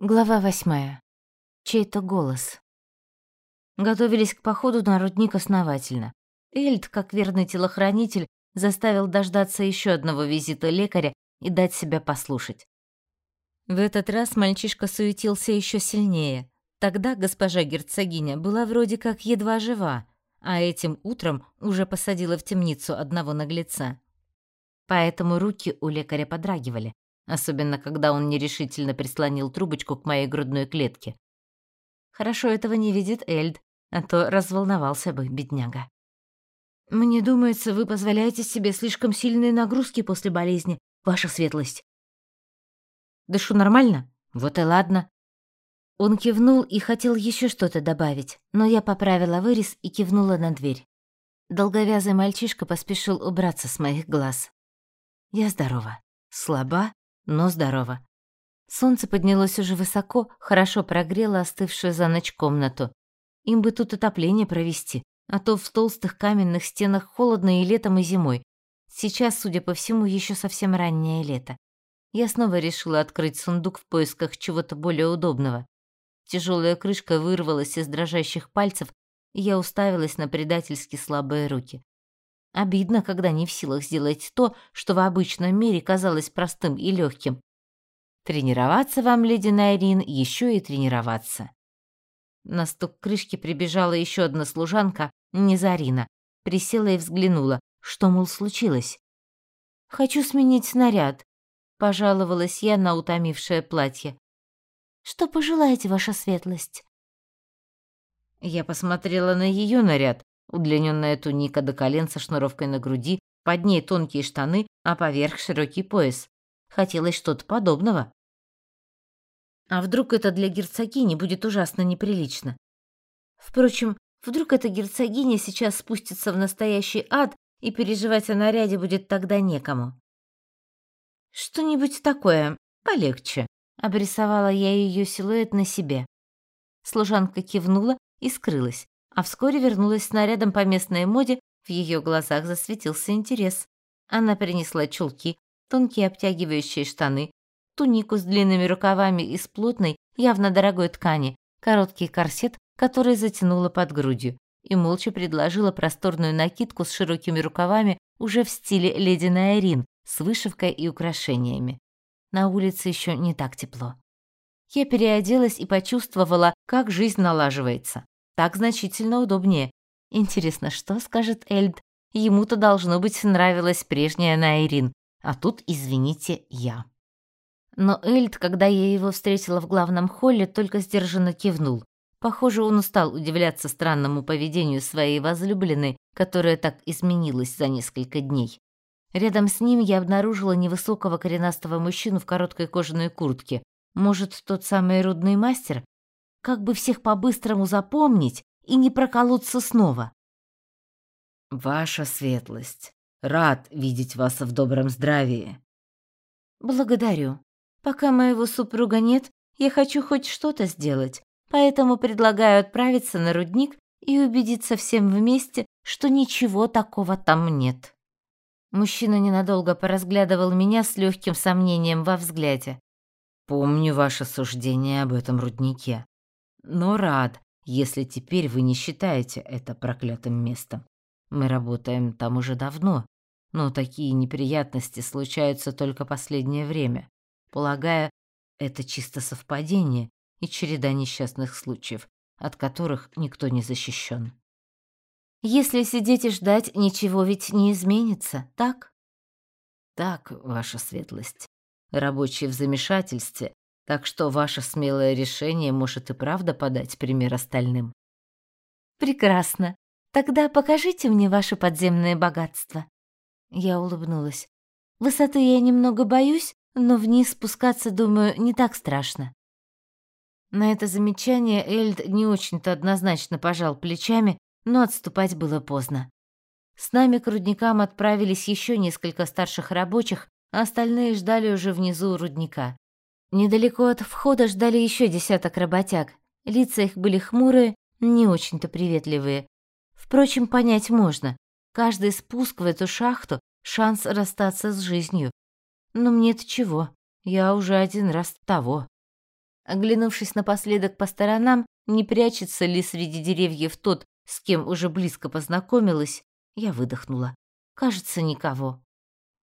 Глава восьмая. Чей-то голос. Готовились к походу на рудник основательно. Эльд, как верный телохранитель, заставил дождаться еще одного визита лекаря и дать себя послушать. В этот раз мальчишка суетился еще сильнее. Тогда госпожа герцогиня была вроде как едва жива, а этим утром уже посадила в темницу одного наглеца. Поэтому руки у лекаря подрагивали, особенно когда он нерешительно прислонил трубочку к моей грудной клетке. Хорошо этого не видит Эльд, а то разволновался бы бедняга. «Мне думается, вы позволяете себе слишком сильные нагрузки после болезни, ваша светлость». «Дышу нормально? Вот и ладно». Он кивнул и хотел еще что-то добавить, но я поправила вырез и кивнула на дверь. Долговязый мальчишка поспешил убраться с моих глаз. Я здорова, слаба, но здорово. Солнце поднялось уже высоко, хорошо прогрело остывшую за ночь комнату. Им бы тут отопление провести, а то в толстых каменных стенах холодно и летом, и зимой. Сейчас, судя по всему, еще совсем раннее лето. Я снова решила открыть сундук в поисках чего-то более удобного. Тяжелая крышка вырвалась из дрожащих пальцев, и я уставилась на предательски слабые руки. Обидно, когда не в силах сделать то, что в обычном мире казалось простым и легким. Тренироваться вам, леди Найрин, еще и тренироваться. На стук крышки прибежала еще одна служанка, Незарина. Присела и взглянула, что, мол, случилось. «Хочу сменить наряд», — пожаловалась я на утомившее платье. «Что пожелаете, ваша светлость?» Я посмотрела на ее наряд, Удлиненная туника до колен со шнуровкой на груди, под ней тонкие штаны, а поверх широкий пояс. Хотелось что-то подобного. А вдруг это для герцогини будет ужасно неприлично? Впрочем, вдруг эта герцогиня сейчас спустится в настоящий ад, и переживать о наряде будет тогда некому. Что-нибудь такое, полегче, обрисовала я ее силуэт на себе. Служанка кивнула и скрылась, а вскоре вернулась с нарядом по местной моде, в ее глазах засветился интерес. Она принесла чулки, тонкие обтягивающие штаны, тунику с длинными рукавами из плотной, явно дорогой ткани, короткий корсет, который затянула под грудью, и молча предложила просторную накидку с широкими рукавами уже в стиле леди Найрин, с вышивкой и украшениями. На улице еще не так тепло. Я переоделась и почувствовала, как жизнь налаживается. Так значительно удобнее. Интересно, что скажет Эльд? Ему-то должно быть нравилась прежняя Найрин, а тут, извините, я. Но Эльд, когда я его встретила в главном холле, только сдержанно кивнул. Похоже, он устал удивляться странному поведению своей возлюбленной, которая так изменилась за несколько дней. Рядом с ним я обнаружила невысокого коренастого мужчину в короткой кожаной куртке. Может, тот самый рудный мастер? Как бы всех по-быстрому запомнить и не проколоться снова. Ваша светлость, рад видеть вас в добром здравии. Благодарю. Пока моего супруга нет, я хочу хоть что-то сделать, поэтому предлагаю отправиться на рудник и убедиться всем вместе, что ничего такого там нет. Мужчина ненадолго поразглядывал меня с легким сомнением во взгляде. Помню ваше суждение об этом руднике но рад, если теперь вы не считаете это проклятым местом. Мы работаем там уже давно, но такие неприятности случаются только последнее время. Полагаю, это чисто совпадение и череда несчастных случаев, от которых никто не защищен. Если сидеть и ждать, ничего ведь не изменится, так? Так, ваша светлость. Рабочие в замешательстве, так что ваше смелое решение может и правда подать пример остальным. Прекрасно. Тогда покажите мне ваше подземное богатство. Я улыбнулась. Высоты я немного боюсь, но вниз спускаться, думаю, не так страшно. На это замечание Эльд не очень-то однозначно пожал плечами, но отступать было поздно. С нами к рудникам отправились еще несколько старших рабочих, а остальные ждали уже внизу рудника. Недалеко от входа ждали еще десяток работяг. Лица их были хмурые, не очень-то приветливые. Впрочем, понять можно. Каждый спуск в эту шахту — шанс расстаться с жизнью. Но мне-то чего? Я уже один раз того. Оглянувшись напоследок по сторонам, не прячется ли среди деревьев тот, с кем уже близко познакомилась, я выдохнула. Кажется, никого.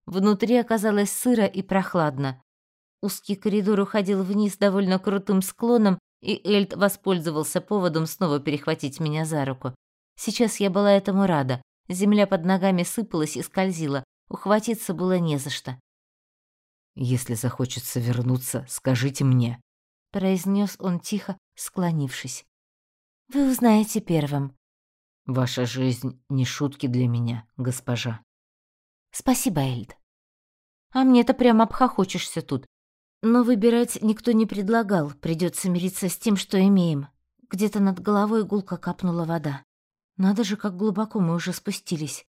Внутри оказалось сыро и прохладно. Узкий коридор уходил вниз довольно крутым склоном, и Эльд воспользовался поводом снова перехватить меня за руку. Сейчас я была этому рада. Земля под ногами сыпалась и скользила. Ухватиться было не за что. «Если захочется вернуться, скажите мне», — произнес он тихо, склонившись. «Вы узнаете первым». «Ваша жизнь не шутки для меня, госпожа». «Спасибо, Эльд». «А мне-то прямо обхохочешься тут. Но выбирать никто не предлагал, придется мириться с тем, что имеем. Где-то над головой гулко капнула вода. Надо же, как глубоко мы уже спустились.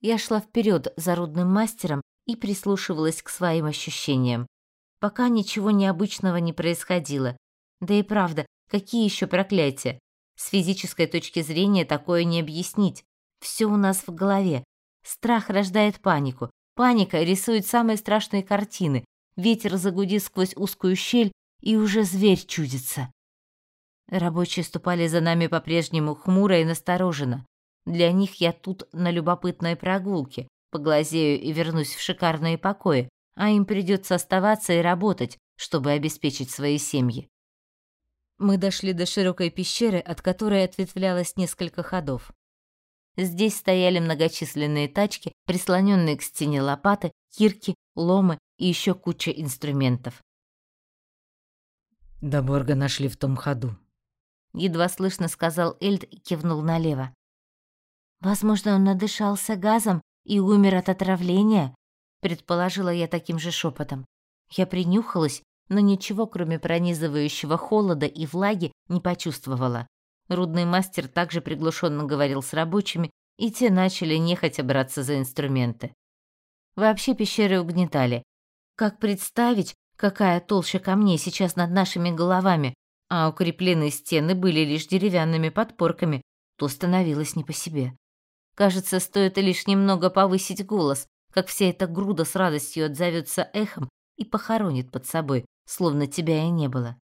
Я шла вперед за рудным мастером и прислушивалась к своим ощущениям. Пока ничего необычного не происходило. Да и правда, какие еще проклятия? С физической точки зрения такое не объяснить. Все у нас в голове. Страх рождает панику. Паника рисует самые страшные картины, Ветер загудит сквозь узкую щель, и уже зверь чудится. Рабочие ступали за нами по-прежнему хмуро и настороженно. Для них я тут на любопытной прогулке, поглазею и вернусь в шикарные покои, а им придется оставаться и работать, чтобы обеспечить свои семьи. Мы дошли до широкой пещеры, от которой ответвлялось несколько ходов. Здесь стояли многочисленные тачки, прислоненные к стене лопаты, кирки, ломы и еще куча инструментов. «До Борга нашли в том ходу», — едва слышно сказал Эльд и кивнул налево. «Возможно, он надышался газом и умер от отравления», — предположила я таким же шепотом. Я принюхалась, но ничего, кроме пронизывающего холода и влаги, не почувствовала. Рудный мастер также приглушенно говорил с рабочими, и те начали нехотя браться за инструменты. Вообще пещеры угнетали. Как представить, какая толща камней сейчас над нашими головами, а укрепленные стены были лишь деревянными подпорками, то становилось не по себе. Кажется, стоит лишь немного повысить голос, как вся эта груда с радостью отзовется эхом и похоронит под собой, словно тебя и не было.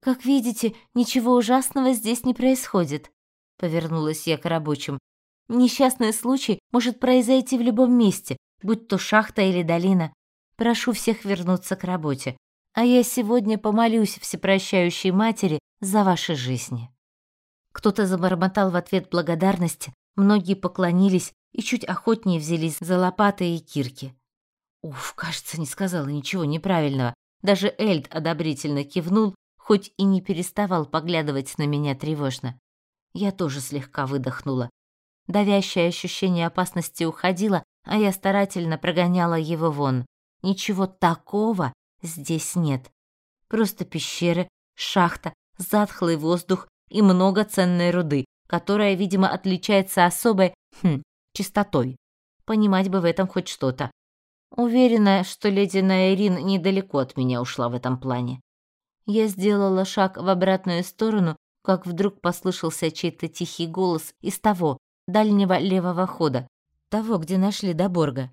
«Как видите, ничего ужасного здесь не происходит», — повернулась я к рабочим. «Несчастный случай может произойти в любом месте, будь то шахта или долина. Прошу всех вернуться к работе, а я сегодня помолюсь всепрощающей матери за ваши жизни». Кто-то забормотал в ответ благодарности, многие поклонились и чуть охотнее взялись за лопаты и кирки. Уф, кажется, не сказала ничего неправильного. Даже Эльд одобрительно кивнул, хоть и не переставал поглядывать на меня тревожно. Я тоже слегка выдохнула. Давящее ощущение опасности уходило, а я старательно прогоняла его вон. Ничего такого здесь нет. Просто пещеры, шахта, затхлый воздух и много ценной руды, которая, видимо, отличается особой, хм, чистотой. Понимать бы в этом хоть что-то. Уверена, что леди Найрин недалеко от меня ушла в этом плане. Я сделала шаг в обратную сторону, как вдруг послышался чей-то тихий голос из того, дальнего левого хода, того, где нашли Доборга.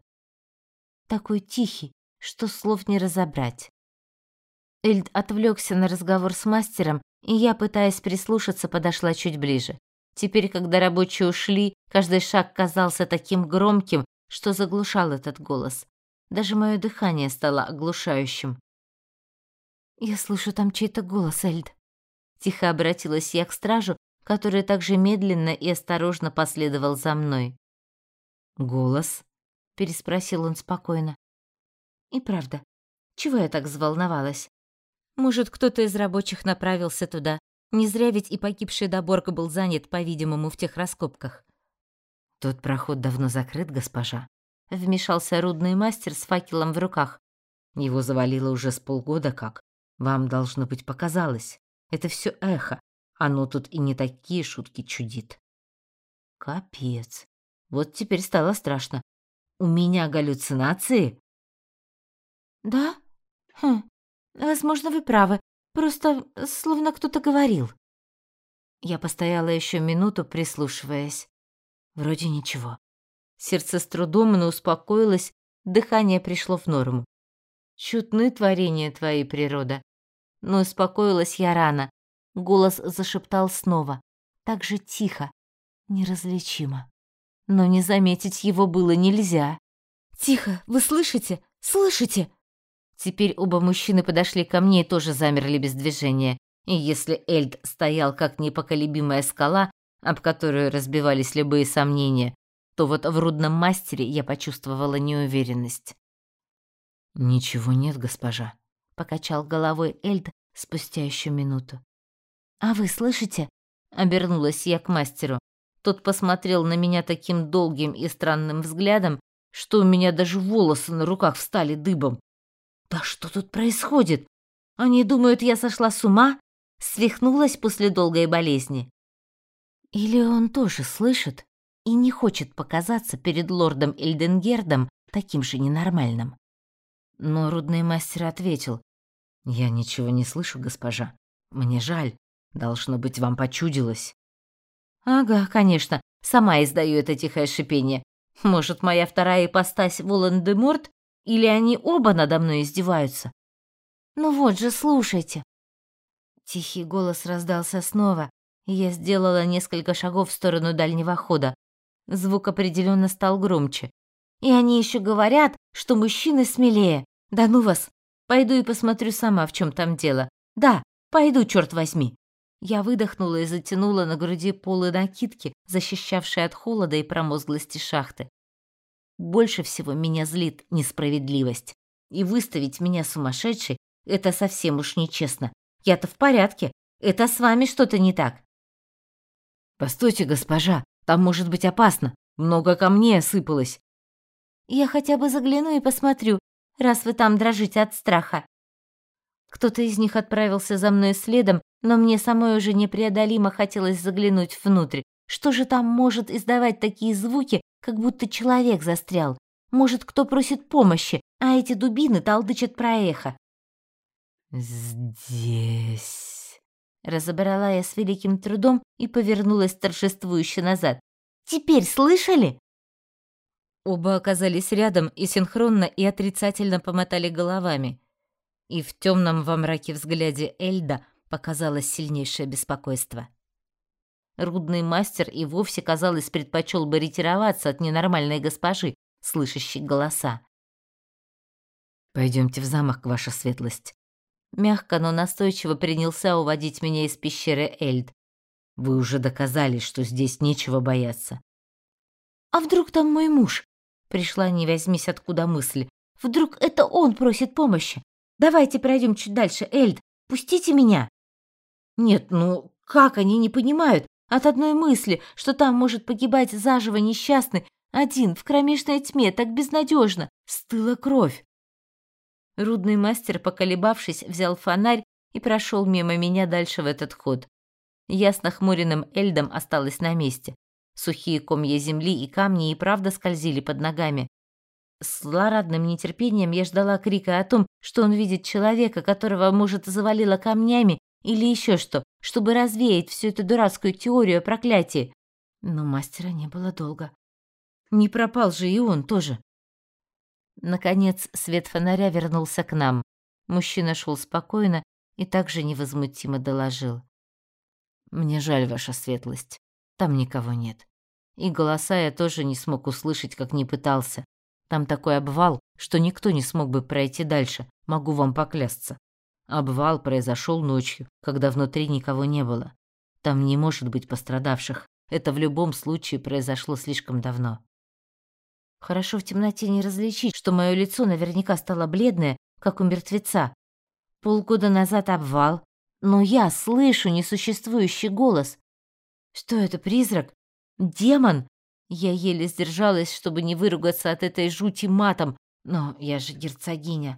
Такой тихий, что слов не разобрать. Эльд отвлекся на разговор с мастером, и я, пытаясь прислушаться, подошла чуть ближе. Теперь, когда рабочие ушли, каждый шаг казался таким громким, что заглушал этот голос. Даже мое дыхание стало оглушающим. «Я слышу там чей-то голос, Эльд». Тихо обратилась я к стражу, который также медленно и осторожно последовал за мной. «Голос?» — переспросил он спокойно. «И правда, чего я так взволновалась? Может, кто-то из рабочих направился туда? Не зря ведь и погибший Доборка был занят, по-видимому, в тех раскопках». «Тот проход давно закрыт, госпожа», — вмешался рудный мастер с факелом в руках. «Его завалило уже с полгода как. Вам, должно быть, показалось. Это все эхо. Оно тут и не такие шутки чудит. Капец. Вот теперь стало страшно. У меня галлюцинации? Да? Хм. Возможно, вы правы. Просто словно кто-то говорил. Я постояла еще минуту, прислушиваясь. Вроде ничего. Сердце с трудом, но успокоилось, дыхание пришло в норму. Чутны творения твоей природа. Но успокоилась я рано. Голос зашептал снова, так же тихо, неразличимо. Но не заметить его было нельзя. «Тихо, вы слышите? Слышите?» Теперь оба мужчины подошли ко мне и тоже замерли без движения. И если Эльд стоял как непоколебимая скала, об которую разбивались любые сомнения, то вот в рудном мастере я почувствовала неуверенность. «Ничего нет, госпожа», — покачал головой Эльд спустя еще минуту. «А вы слышите?» — обернулась я к мастеру. Тот посмотрел на меня таким долгим и странным взглядом, что у меня даже волосы на руках встали дыбом. Да что тут происходит? Они думают, я сошла с ума? Свихнулась после долгой болезни? Или он тоже слышит и не хочет показаться перед лордом Эльденгердом таким же ненормальным? Но рудный мастер ответил. «Я ничего не слышу, госпожа. Мне жаль. Должно быть, вам почудилось». «Ага, конечно. Сама издаю это тихое шипение. Может, моя вторая ипостась Волан-де-Морт или они оба надо мной издеваются? Ну вот же, слушайте. Тихий голос раздался снова, и я сделала несколько шагов в сторону дальнего хода. Звук определенно стал громче. И они еще говорят, что мужчины смелее. Да ну вас. Пойду и посмотрю сама, в чем там дело. Да, пойду, черт возьми. Я выдохнула и затянула на груди полы накидки, защищавшие от холода и промозглости шахты. Больше всего меня злит несправедливость. И выставить меня сумасшедшей — это совсем уж нечестно. Я-то в порядке. Это с вами что-то не так. Постойте, госпожа, там может быть опасно. Много камней осыпалось. Я хотя бы загляну и посмотрю, раз вы там дрожите от страха. Кто-то из них отправился за мной следом, но мне самой уже непреодолимо хотелось заглянуть внутрь. Что же там может издавать такие звуки, как будто человек застрял. Может, кто просит помощи, а эти дубины толдычат про эхо. «Здесь...» Разобрала я с великим трудом и повернулась торжествующе назад. «Теперь слышали?» Оба оказались рядом и синхронно и отрицательно помотали головами. И в темном во мраке взгляде Эльда показалось сильнейшее беспокойство. Рудный мастер и вовсе, казалось, предпочел бы ретироваться от ненормальной госпожи, слышащей голоса. Пойдемте в замок, ваша светлость. Мягко, но настойчиво принялся уводить меня из пещеры Эльд. Вы уже доказали, что здесь нечего бояться. А вдруг там мой муж? Пришла не возьмись откуда мысль. Вдруг это он просит помощи? Давайте пройдем чуть дальше, Эльд. Пустите меня. Нет, ну как они не понимают? От одной мысли, что там может погибать заживо несчастный, один в кромешной тьме, так безнадежно, стыла кровь. Рудный мастер, поколебавшись, взял фонарь и прошел мимо меня дальше в этот ход. Я с нахмуренным Эльдом осталась на месте. Сухие комья земли и камни и правда скользили под ногами. С злорадным нетерпением я ждала крика о том, что он видит человека, которого, может, завалило камнями или еще что, чтобы развеять всю эту дурацкую теорию о проклятии. Но мастера не было долго. Не пропал же и он тоже. Наконец свет фонаря вернулся к нам. Мужчина шел спокойно и также невозмутимо доложил. «Мне жаль, ваша светлость. Там никого нет. И голоса я тоже не смог услышать, как не пытался. Там такой обвал, что никто не смог бы пройти дальше, могу вам поклясться. Обвал произошел ночью, когда внутри никого не было. Там не может быть пострадавших. Это в любом случае произошло слишком давно. Хорошо в темноте не различить, что мое лицо наверняка стало бледное, как у мертвеца. Полгода назад обвал, но я слышу несуществующий голос. Что это, призрак? Демон? Я еле сдержалась, чтобы не выругаться от этой жути матом, но я же герцогиня.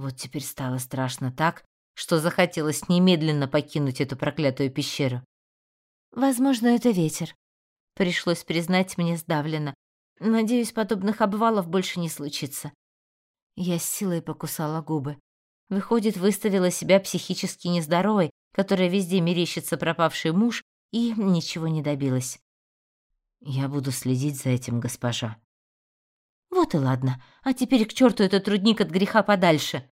Вот теперь стало страшно так, что захотелось немедленно покинуть эту проклятую пещеру. Возможно, это ветер. Пришлось признать мне сдавленно. Надеюсь, подобных обвалов больше не случится. Я с силой покусала губы. Выходит, выставила себя психически нездоровой, которая везде мерещится пропавший муж, и ничего не добилась. Я буду следить за этим, госпожа. Вот и ладно. А теперь к черту этот трудник от греха подальше.